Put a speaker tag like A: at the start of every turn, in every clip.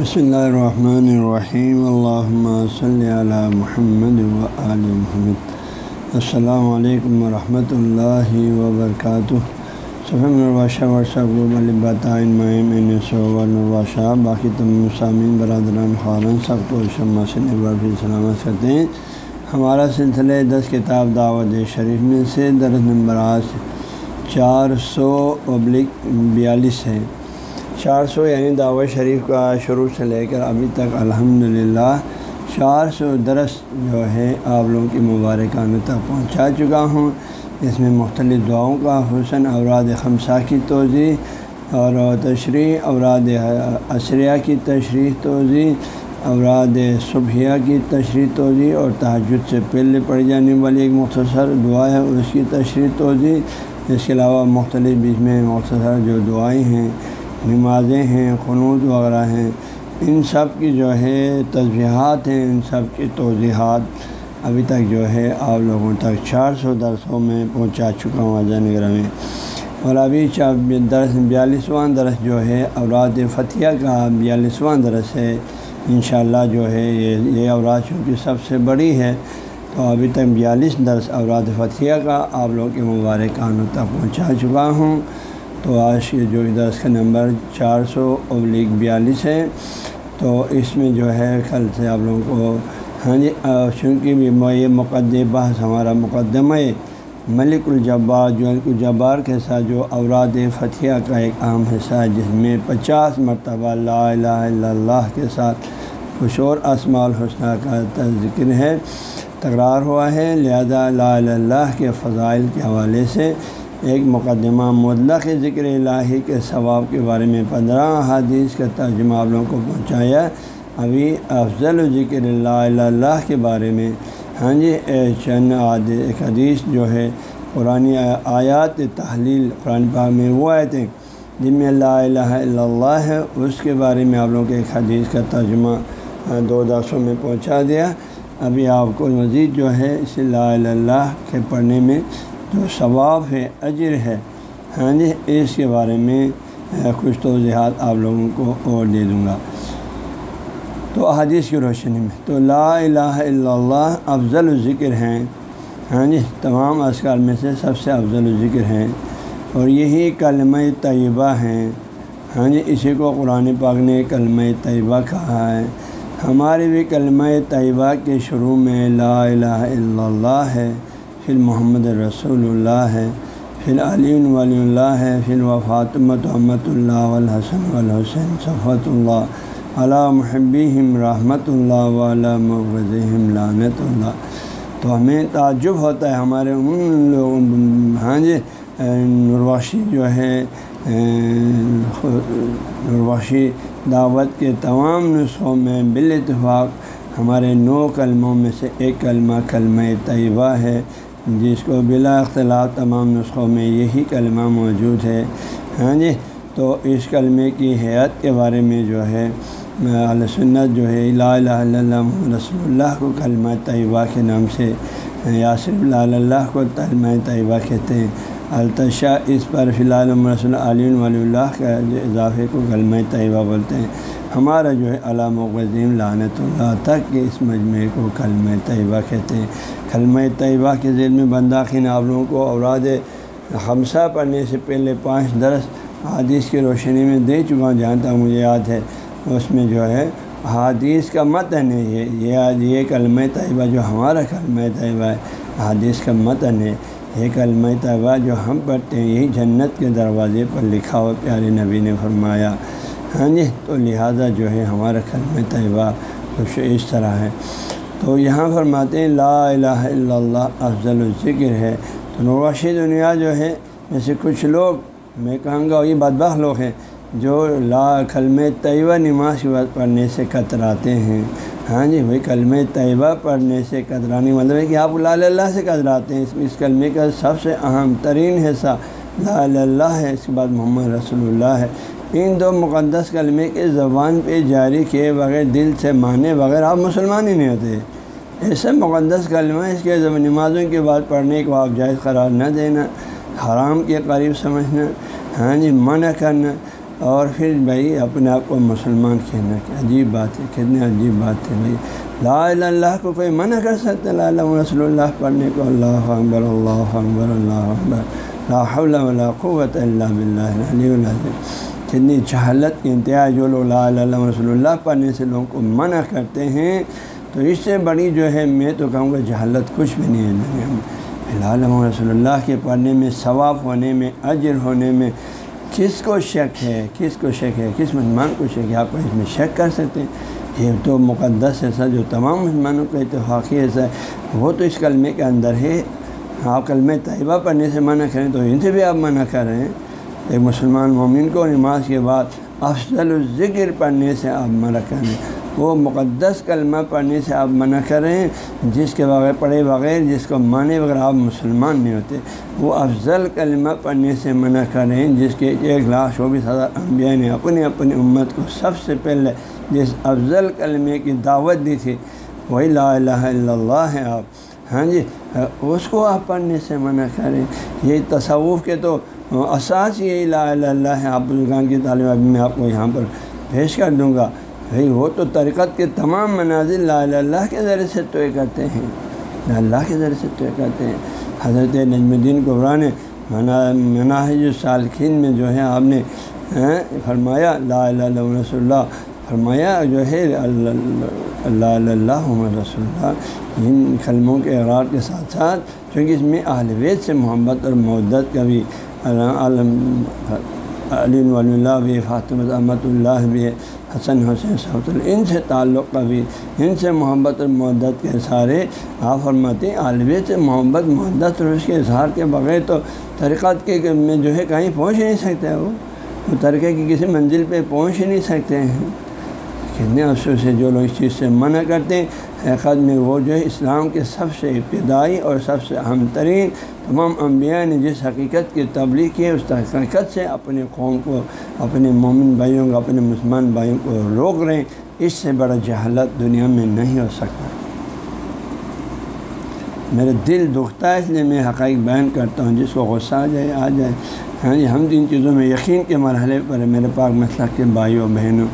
A: بسم اللہ الرحمن الرحیم اللہ صلی علی محمد و آل محمد السلام علیکم ورحمۃ اللہ وبرکاتہ صفحہ الرباشہ ورثہ البطین مہم صوبہ باقی تمام سامعین برادران خارن سب کو شمع سے برفی سلامت کرتے ہیں ہمارا سلسلہ دس کتاب دعوت شریف میں سے درس نمبر آج چار سو پبلک بیالیس ہے چار سو یعنی دعوت شریف کا شروع سے لے کر ابھی تک الحمد للہ چار سو درس جو ہے آپ لوگوں کی مبارکانہ تک پہنچا چکا ہوں۔ اس میں مختلف دعاؤں کا حسن، اوراد خمسہ کی توضیع اور تشریح، اوراد عشریہ کی تشریح توضیع اوراد صبحیہ کی تشریح توضیع اور تحجد سے پہلے پڑھی جانے والی ایک مختصر دعا ہے، اس کی تشریح توضیع اس کے علاوہ مختلف بیچ میں مختصر جو دعائیں ہیں نمازیں ہیں قنوط وغیرہ ہیں۔ ان سب کی جو ہے تجزیہات ہیں، ان سب کی توضیحات ابھی تک جو ہے آپ لوگوں تک چار سو درسوں میں پہنچا چکا ہوں اجا نگر میں۔ اور ابھی درس بیالیسواں درس جو ہے اوراد فتح کا بیالیسواں درس ہے۔ انشاءاللہ جو ہے یہ یہ اوراد چونکہ سب سے بڑی ہے، تو ابھی تک بیالیس درس اوراد فتح کا آپ لوگوں کے مبارکانوں تک پہنچا چکا ہوں۔ تو آج کے جو درس کا نمبر چار سو ابلیغ بیالیس ہے، تو اس میں جو ہے کل سے آپ لوگوں کو ہاں جی چونکہ یہ مقدم بحث ہمارا مقدمہ ملک الجبار، جو الجبار کے ساتھ جو اوراد فتح کا ایک اہم حصہ ہے، جس میں پچاس مرتبہ لا الہ الا اللہ کے ساتھ کچھ اور اسماع الحسنہ کا ذکر ہے، تکرار ہوا ہے، لہذا لا الہ اللہ کے فضائل کے حوالے سے ایک مقدمہ مطلق ذکر الہی کے ثواب کے بارے میں پندرہ حادیث کا ترجمہ آپ لوگوں کو پہنچایا ابھی افضل ذکر اللہ اللہ کے بارے میں۔ ہاں جی چند ایک حدیث جو ہے، قرآن آیات تحلیل، قرآن پاک میں وہ آئے تھے جن میں اللہ الہ الا اللہ ہے۔ اس کے بارے میں آپ لوگوں کے ایک حدیث کا ترجمہ دو دسوں میں پہنچا دیا۔ ابھی آپ کو مزید جو ہے، اس لا اللہ کے پڑھنے میں جو ثواب ہے، اجر ہے۔ ہاں جی اس کے بارے میں کچھ توضیحات آپ لوگوں کو اور دے دوں گا۔ تو حدیث کی روشنی میں، تو لا الہ الا اللہ افضل ذکر ہیں۔ ہاں جی تمام اسکار میں سے سب سے افضل ذکر ہیں۔ اور یہی کلمہ طیبہ ہیں۔ ہاں جی اسی کو قرآن پاک نے کلمہ طیبہ کہا ہے۔ ہمارے بھی کلمہ طیبہ کے شروع میں لا الہ الا اللہ ہے۔ پھر محمد رسول اللہ ہے، پھر علی ولی اللہ ہے، پھر وفاطمت محمد اللہ الحسن الحسین صفت اللہ علیہ محبی رحمۃ اللہ علام لعنت اللہ۔ تو ہمیں تعجب ہوتا ہے ہمارے ان لوگ ہاں جی نرواشی جو ہے نرواشی دعوت کے تمام نسخوں میں بال اتفاق ہمارے نو کلموں میں سے ایک کلمہ کلمہ طیبہ ہے۔ جس کو بلا اختلاف تمام نسخوں میں یہی کلمہ موجود ہے۔ ہاں جی؟ تو اس کلمے کی حیات کے بارے میں جو ہے سنت جو ہے، لا الہ الا اللہ رسول اللہ کو کلمہ طیبہ کے نام سے، یاسر اللہ اللہ کو کلمہ طیبہ کہتے ہیں۔ التشا، اس پر فی الحال رسول علی ولی اللہ کا اضافے کو کلمہ طیبہ بولتے ہیں۔ ہمارا جو ہے علام وظیم لعنت اللہ تک کے اس مجمعے کو کلمہ طیبہ کہتے ہیں۔ کلمہ طیبہ کے ذیل میں بنداخین آپ لوگوں کو اوراد حمسہ پڑھنے سے پہلے پانچ درس حادیث کی روشنی میں دے چکا ہوں۔ جہاں تک مجھے یاد ہے۔ اس میں جو ہے حادیث کا متن ہے، یہ یہ کلمہ طیبہ جو ہمارا کلمہ طیبہ ہے حادیث کا متن ہے۔ یہ کلمہ طیبہ جو ہم پڑھتے ہیں، یہی جنت کے دروازے پر لکھا ہوا پیارے نبی نے فرمایا۔ ہاں جی؟ تو لہٰذا جو ہے ہمارا کلمہ طیبہ کچھ اس طرح ہے۔ تو یہاں فرماتے ہیں، لا الہ الا اللہ، افضل الذکر ہے۔ تو نواشی دنیا جو ہے، جیسے کچھ لوگ، میں کہوں گا، یہ بدبخ لوگ ہیں، جو لا کلم طیبہ نماز پڑھنے سے کتراتے ہیں۔ ہاں جی بھائی کلم طیبہ پڑھنے سے کترانے مطلب ہے کہ آپ لا اللہ سے کتراتے ہیں۔ اس کلمے کا سب سے اہم ترین حصہ لا اللہ ہے، اس کے بعد محمد رسول اللہ ہے۔ ان دو مقدس کلمے کے زبان پہ جاری کیے بغیر، دل سے مانے بغیر آپ مسلمان ہی نہیں ہوتے۔ ایسے مقدس کلمہ اس کے نمازوں کے بعد پڑھنے کو آپ جائز قرار نہ دینا، حرام کے قریب سمجھنا ہاں جی منع کرنا اور پھر بھائی اپنے آپ کو مسلمان کہنا کہ عجیب بات ہے، کتنی عجیب بات ہے بھائی۔ لا الہ اللہ کو کوئی منع کر سکتا، لا رسول اللہ پڑھنے کو، اللہ اکبر اللہ اکبر اللہ اکبر۔ لا حول ولا قوت اللہ بلّہ علیہ کتنی جہالت کی انتہا جو لوگ لا الہ رسول اللہ پڑھنے سے لوگوں کو منع کرتے ہیں، تو اس سے بڑی جو ہے میں تو کہوں گا جہالت کچھ بھی نہیں ہے دنیا میں. فی الحال رسول اللہ کے پڑھنے میں، ثواب ہونے میں، اجر ہونے میں کس کو شک ہے، کس کو شک ہے، کس مسلمان کو شک ہے؟ آپ اس میں شک کر سکتے ہیں. یہ تو مقدس ایسا جو تمام مسلمانوں کا اتفاقی ایسا ہے، وہ تو اس کلمے کے اندر ہے. آپ کلمہ طیبہ پڑھنے سے منع کریں تو ان سے بھی آپ منع کر رہے ہیں ایک مسلمان مومن کو نماز کے بعد افضل الذکر پڑھنے سے آپ منع کریں۔ وہ مقدس کلمہ پڑھنے سے آپ منع کر رہے ہیں جس کے بغیر پڑھے بغیر، جس کو مانے بغیر آپ مسلمان نہیں ہوتے۔ وہ افضل کلمہ پڑھنے سے منع کر رہے ہیں جس کے ایک لاکھ چوبیس ہزار انبیاء نے اپنی اپنی امت کو سب سے پہلے جس افضل کلمے کی دعوت دی تھی۔ وہی لا الہ الا اللہ ہے آپ۔ ہاں جی اس کو آپ پڑھنے سے منع کریں۔ یہ تصوف کے تو اساس یہی لا الہ اللہ ہے آپ بزرگان کی تعلیم ابھی میں آپ کو یہاں پر پیش کر دوں گا۔ بھائی، وہ تو طریقت کے تمام مناظر لا اللہ کے ذریعے سے طے کرتے ہیں۔ لا اللہ کے ذریعے سے طے کرتے ہیں۔ حضرت نجم الدین قبران منا مناحج میں جو ہے، آپ نے فرمایا، لا الہ رسول اللہ، فرمایا جو ہے اللہ اللہ رسول اللہ۔ ان کلموں کے اقرار کے ساتھ ساتھ، چونکہ اس میں اہل وید سے محبت اور معدت کا بھی عالم علی ولی اللہ بھی، فاطمہ احمد اللہ بھی، حسن حسین صحت ان سے تعلق کا بھی، ان سے محبت اور محدت کے سارے آپ فرماتے سے محبت محدت اور اس کے اظہار کے بغیر تو طریقات کے میں جو ہے کہیں پہنچ نہیں سکتے وہ۔ ترقے کی کسی منزل پہ پہنچ ہی نہیں سکتے ہیں۔ کتنے افسوس سے جو لوگ اس چیز سے منع کرتے ہیں۔ حقیقت میں وہ جو ہے اسلام کے سب سے ابتدائی اور سب سے اہم ترین تمام انبیاء نے جس حقیقت کی تبلیغ کی ہے، اس حقیقت سے اپنے قوم کو، اپنے مومن بھائیوں کو، اپنے مسلمان بھائیوں کو روک رہے ہیں۔ اس سے بڑا جہالت دنیا میں نہیں ہو سکتا۔ میرا دل دکھتا ہے، اس لیے میں حقائق بیان کرتا ہوں۔ جس کو غصہ آ جائے آ جائے۔ ہاں جی ہم ان چیزوں میں یقین کے مرحلے پر میرے پاک مسلح کے بھائیوں، بہنوں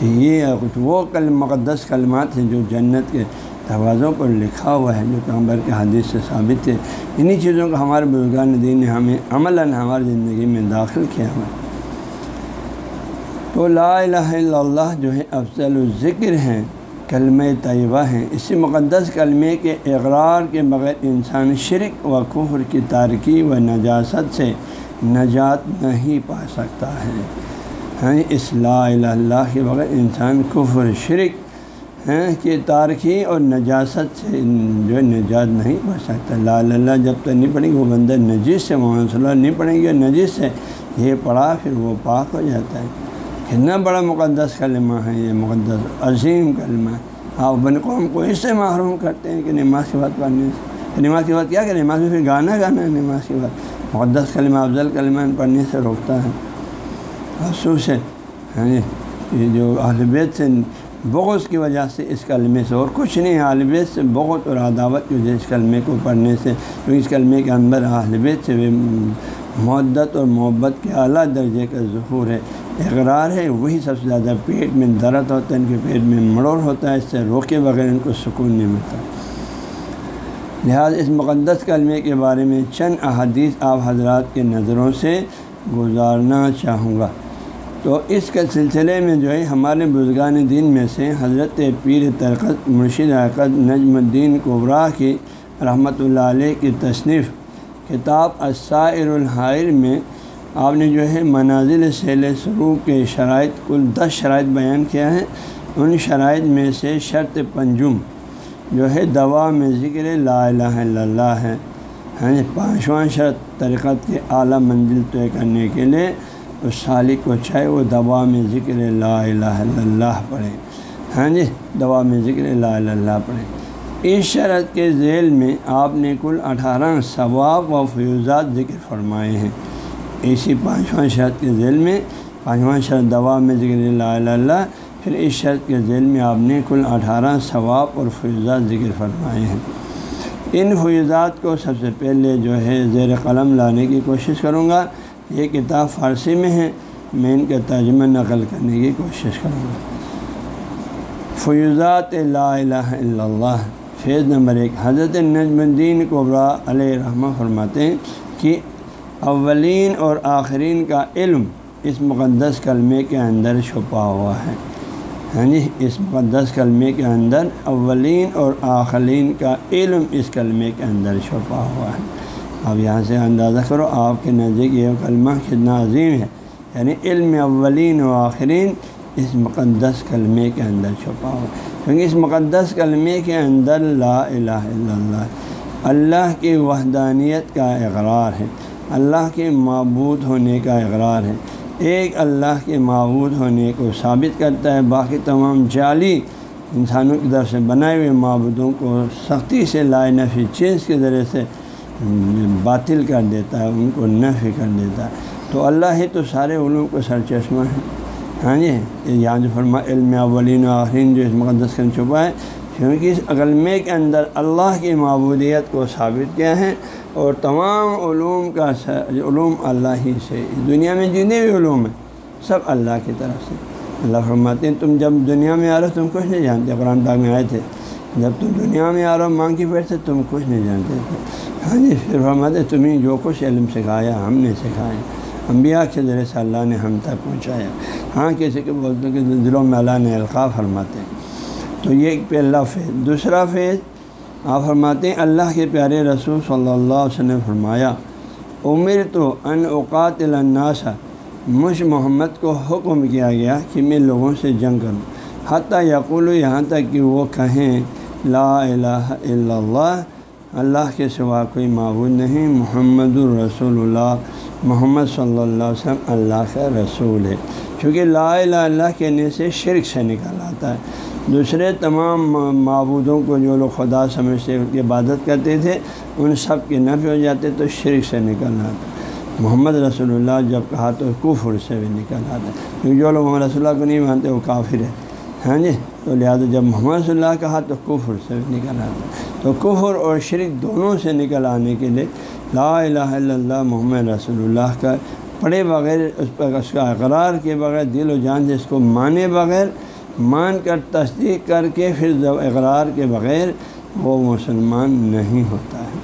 A: کہ یہ کچھ وہ کل مقدس کلمات ہیں جو جنت کے دروازوں پر لکھا ہوا ہے، جو پیغمبر کے حدیث سے ثابت ہے۔ انہی چیزوں کو ہمارے بزرگان دین نے ہمیں عملاً ہماری زندگی میں داخل کیا ہوا۔ تو لا الہ الا اللہ جو ہے، افضل الذکر ہیں، کلمہ طیبہ ہیں۔ اسی مقدس کلمے کے اقرار کے بغیر انسان شرک و کفر کی تارکی و نجاست سے نجات نہیں پا سکتا ہے۔ ہاں اس لا الہ اللہ کے بغیر انسان کفر، شرک ہیں کہ تارکی اور نجاست سے جو ہے نجات نہیں پڑھ سکتا۔ لا اللہ جب تک نہیں پڑھیں گے وہ بندہ نجیس سے محمد صلی اللہ نہیں پڑھیں گے نجیس سے یہ پڑھا پھر وہ پاک ہو جاتا ہے۔ کتنا بڑا مقدس کلمہ ہے، یہ مقدس عظیم کلمہ ہے۔ آپ اپنے قوم کو اس سے محروم کرتے ہیں کہ نماز کے بعد پڑھنے سے۔ نماز کے بعد کیا کہ نماز میں پھر گانا گانا ہے نماز کے بعد مقدس کلمہ، افضل کلمہ، پڑھنے سے روکتا ہے۔ افسوس ہے یعنی یہ جو اہل سے بغض کی وجہ سے اس کلمے سے اور کچھ نہیں عالبیت سے بغض اور عداوت کی وجہ اس کلمے کو پڑھنے سے، کیونکہ اس کلمے کے اندر عالبیت سے محدت اور محبت کے اعلیٰ درجے کا ظہور ہے، اقرار ہے، وہی سب سے زیادہ پیٹ میں درد ہوتا ہے، ان کے پیٹ میں مڑوڑ ہوتا ہے، اس سے روکے بغیر ان کو سکون نہیں ملتا۔ لہٰذا اس مقدس کلمے کے بارے میں چند احادیث آپ حضرات کے نظروں سے گزارنا چاہوں گا۔ تو اس کے سلسلے میں جو ہے، ہمارے بزرگان دین میں سے حضرت پیر ترکت مرشد حقت نجم الدین قبرا کی رحمۃ اللہ علیہ کی تصنیف کتاب اسائر الحائر میں آپ نے جو ہے منازل سیل سرو کے شرائط، کل دس شرائط بیان کیا ہے ان شرائط میں سے شرط پنجم جو ہے، دوا میں ذکر لا الہ الا اللہ ہے۔ یعنی پانچواں شرط، طریقت کے اعلیٰ منزل طے کرنے کے لیے۔ اس سالک کو چاہے وہ دوا میں ذکر لا الہ الا اللہ پڑھے ہاں جی دوا میں ذکر لا الہ اللہ پڑھے اس شرط کے ذیل میں آپ نے کل اٹھارہ ثواب و فیوزات ذکر فرمائے ہیں۔ اسی پانچواں شرط کے ذیل میں، پانچواں شرط دوا میں ذکر لا الہ اللہ، پھر اس شرط کے ذیل میں آپ نے کل اٹھارہ ثواب اور فیوزات ذکر فرمائے ہیں۔ ان فیوزات کو سب سے پہلے جو ہے زیر قلم لانے کی کوشش کروں گا۔ یہ کتاب فارسی میں ہے، میں ان کا ترجمہ نقل کرنے کی کوشش کروں گا۔ فیوزات لا الہ الا اللہ۔ فیض نمبر ایک، حضرت نجم الدین قبرا علیہ رحمہ فرماتے ہیں کہ اولین اور آخرین کا علم اس مقدس کلمے کے اندر چھپا ہوا ہے۔ ہاں جی اس مقدس کلمے کے اندر اولین اور آخرین کا علم اس کلمے کے اندر چھپا ہوا ہے۔ اب یہاں سے اندازہ کرو، آپ کے نزدیک یہ کلمہ کتنا عظیم ہے۔ یعنی علم اولین و آخرین اس مقدس کلمے کے اندر چھپا ہوا کیونکہ اس مقدس کلمے کے اندر لا الہ الا اللہ اللہ کی وحدانیت کا اقرار ہے۔ اللہ کے معبود ہونے کا اقرار ہے۔ ایک اللہ کے معبود ہونے کو ثابت کرتا ہے۔ باقی تمام جعلی انسانوں کی طرف سے بنائے ہوئے معبودوں کو سختی سے لائے نفی چیز کے ذریعے سے باطل کر دیتا ہے، ان کو نفی کر دیتا ہے۔ تو اللہ ہی تو سارے علوم کو سر چشمہ ہے۔ ہاں جی؟ یہاں جو فرما، علم اولین و آخرین جو اس مقدس کر چھپا ہے۔ کیونکہ اس اقلمے کے اندر اللہ کی معبودیت کو ثابت کیا ہے اور تمام علوم کا علوم اللہ ہی سے۔ دنیا میں جتنے بھی علوم ہیں، سب اللہ کی طرف سے۔ اللہ فرماتے ہیں، تم جب دنیا میں آ رہے ہو، تم کچھ نہیں جانتے۔ قرآن پاک میں آئے تھے، جب تم دنیا میں آ رہا ہو، مانگ کی بیٹھتے تم کچھ نہیں جانتے تھے۔ ہاں جی پھر فرماتے تمہیں جو کچھ علم سکھایا، ہم نے سکھایا۔ انبیاء کے ذریعے سے اللہ نے ہم تک پہنچایا۔ ہاں کسی کے بولتے ہیں کہ دلوں میں اللہ نے القاع فرماتے ہیں۔ تو یہ ایک پہلا فیض۔ دوسرا فیض، آپ فرماتے ہیں، اللہ کے پیارے رسول صلی اللہ علیہ وسلم نے فرمایا عمر تو ان اوقات الناس۔ مجھ محمد کو حکم کیا گیا کہ میں لوگوں سے جنگ کروں۔ حتیٰ یقول یہاں تک کہ وہ کہیں، لا الہ الا اللہ اللہ کے سوا کوئی معبود نہیں، محمد الرسول اللہ، محمد صلی اللہ علیہ وسلم اللہ کا رسول ہے۔ چونکہ لا الہ اللہ کہنے سے شرک سے نکل آتا ہے۔ دوسرے تمام معبودوں کو جو لوگ خدا سمجھتے، ان کی عبادت کرتے تھے، ان سب کے نفع ہو جاتے تو شرک سے نکل آتا محمد رسول اللہ جب کہا تو کفر سے بھی نکل آتا کیونکہ جو لوگ محمد رسول اللہ کو نہیں مانتے وہ کافر ہے ہاں جی؟ تو لہٰذا جب محمد صلی اللہ کہا تو کفر سے نکل آتا تو کفر اور شرک دونوں سے نکل آنے کے لیے لا الہ الا اللہ محمد رسول اللہ کا پڑھے بغیر، اس پر اس کا اقرار کے بغیر، دل و جان سے اس کو مانے بغیر، مان کر تصدیق کر کے پھر اقرار کے بغیر وہ مسلمان نہیں ہوتا ہے۔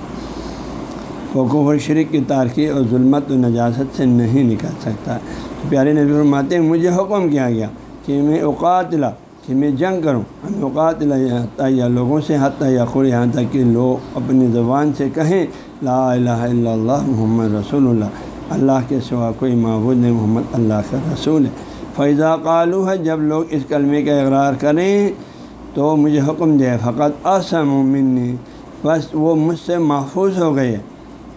A: وہ کفر، شرک کی تارکی اور ظلمت و نجاست سے نہیں نکل سکتا۔ پیارے نبی فرماتے ہیں، مجھے حکم کیا گیا کہ میں اوقاتلا کہ میں جنگ کروں۔ ہم اوقات یا لوگوں سے حتیٰ یا خور یہاں تک کہ لوگ اپنی زبان سے کہیں، لا الہ الا اللہ محمد رسول اللہ۔ اللہ کے سوا کوئی معبود نہیں، محمد اللہ کا رسول ہے۔ فیضا قالو ہے جب لوگ اس کلمے کا اقرار کریں، تو مجھے حکم دے فقط اسم منی۔ بس وہ مجھ سے محفوظ ہو گئے۔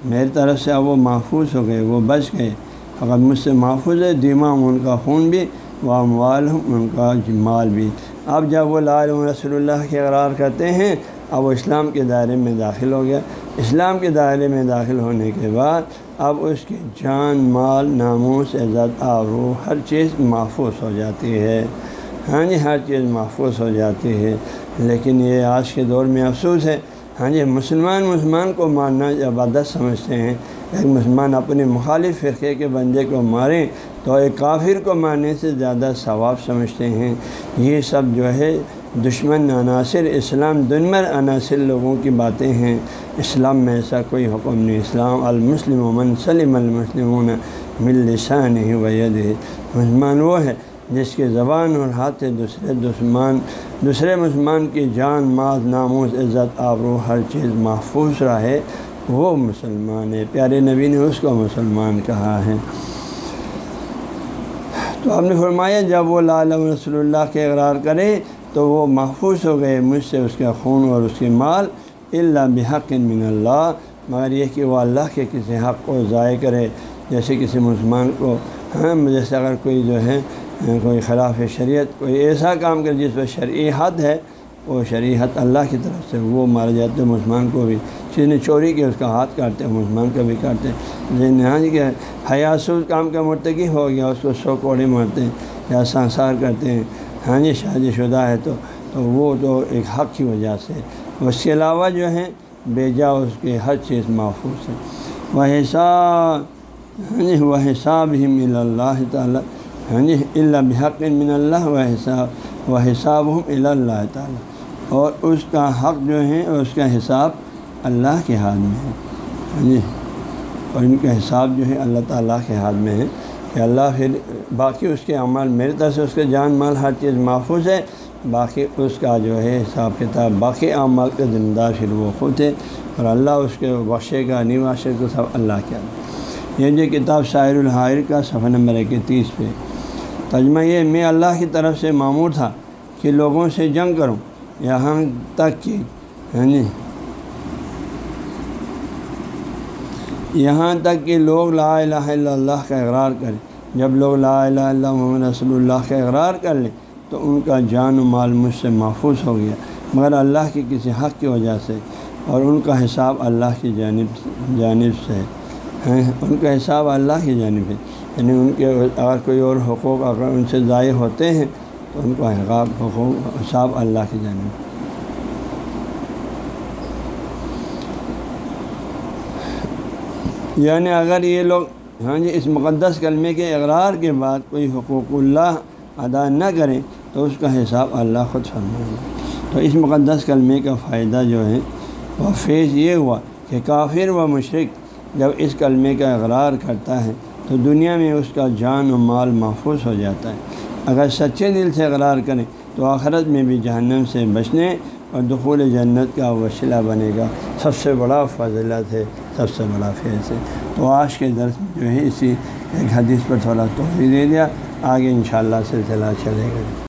A: میری طرف سے وہ محفوظ ہو گئے، وہ بچ گئے۔ فقط مجھ سے محفوظ ہے، دیما ان کا خون بھی۔ و اموال ان کا مال بھی۔ اب جب وہ لال رسول اللہ کے اقرار کرتے ہیں، اب وہ اسلام کے دائرے میں داخل ہو گیا۔ اسلام کے دائرے میں داخل ہونے کے بعد، اب اس کی جان، مال، ناموس، عزت آبرو ہر چیز محفوظ ہو جاتی ہے۔ ہاں جی ہر چیز محفوظ ہو جاتی ہے۔ لیکن یہ آج کے دور میں افسوس ہے۔ ہاں جی مسلمان مسلمان کو ماننا عبادت سمجھتے ہیں۔ ایک مسلمان اپنے مخالف فرقے کے بندے کو ماریں تو ایک کافر کو مارنے سے زیادہ ثواب سمجھتے ہیں۔ یہ سب جو ہے دشمن عناصر اسلام، دنمر عناصر لوگوں کی باتیں ہیں۔ اسلام میں ایسا کوئی حکم نہیں۔ اسلام المسلم من سلم المسلم مل لسان ہی وید ہے مسلمان وہ ہے جس کے زبان اور ہاتھ دوسرے دشمن، دوسرے مسلمان کی جان ماض ناموز عزت، آبرو، ہر چیز محفوظ رہے۔ وہ مسلمان ہے۔ پیارے نبی نے اس کو مسلمان کہا ہے۔ تو آپ نے فرمایا، جب وہ لال رسول اللہ کے اقرار کرے تو وہ محفوظ ہو گئے، مجھ سے اس کا خون اور اس کے مال اللہ بحق من اللہ، مگر یہ کہ وہ اللہ کے کسی حق کو ضائع کرے، جیسے کسی مسلمان کو ہاں جیسے اگر کوئی جو ہے، کوئی خلاف شریعت، کوئی ایسا کام کرے جس پر شرعی حد ہے وہ شرعی حد اللہ کی طرف سے، وہ مارے جاتے مسلمان کو بھی۔ جس نے چوری کی اس کا ہاتھ کاٹتے ہیں، مسلمان کا بھی کاٹتے ہیں۔ ہاں جی کہ حیاسوس کام کا مرتگی ہو گیا، اس کو سو کوڑے مارتے ہیں یا سنسار کرتے ہیں۔ ہاں جی شادی شدہ ہے تو تو وہ تو ایک حق کی وجہ سے۔ اس کے علاوہ جو ہے بیجا اس کے ہر چیز محفوظ ہے۔ وہ حساب ہاں جی وہ حساب ہی مل اللہ تعالیٰ ہاں جی اللہ بحق من اللہ و حساب و حساب ہوں اللہ تعالیٰ اور اس کا حق جو ہے اس کا حساب اللہ کے ہاتھ میں ہے۔ جی اور ان کا حساب جو ہے اللہ تعالیٰ کے ہاتھ میں ہے کہ اللہ پھر باقی اس کے عمل میرے طرف سے اس کے جان مال ہر چیز محفوظ ہے۔ باقی اس کا جو ہے حساب کتاب باقی اعمال کے ذمہ دار پھر وہ خود ہے اور اللہ اس کے بخشے کا نہیں بخشے کو سب اللہ کیا یہ جو کتاب شاعر الحائر کا صفحہ نمبر اکتیس پہ تجمہ یہ میں اللہ کی طرف سے معمور تھا کہ لوگوں سے جنگ کروں۔ یہاں تک کہ ہاں جی یہاں تک کہ لوگ لا الہ الا اللہ کا اقرار کریں۔ جب لوگ لا الہ الا محمد رسول اللہ کا اقرار کر لیں تو ان کا جان و مال مجھ سے محفوظ ہو گیا۔ مگر اللہ کی کسی حق کی وجہ سے اور ان کا حساب اللہ کی جانب جانب سے ہے۔ ہاں، ان کا حساب اللہ کی جانب ہے۔ یعنی ان کے اگر کوئی اور حقوق اگر ان سے ضائع ہوتے ہیں تو ان کا حقاب حقوق حساب اللہ کی جانب۔ یعنی اگر یہ لوگ ہاں جی اس مقدس کلمے کے اقرار کے بعد کوئی حقوق اللہ ادا نہ کریں، تو اس کا حساب اللہ خود فرمائے۔ تو اس مقدس کلمے کا فائدہ جو ہے، وہ فیض یہ ہوا کہ کافر و مشرق جب اس کلمے کا اقرار کرتا ہے، تو دنیا میں اس کا جان و مال محفوظ ہو جاتا ہے۔ اگر سچے دل سے اقرار کریں، تو آخرت میں بھی جہنم سے بچنے اور دخول جنت کا وسیلہ بنے گا۔ سب سے بڑا فضلت ہے، سب سے بڑا فیض ہے۔ تو آج کے درس جو ہے، اسی ایک حدیث پر تھوڑا توجہ دے دیا۔ آگے انشاءاللہ سلسلہ چلے گا۔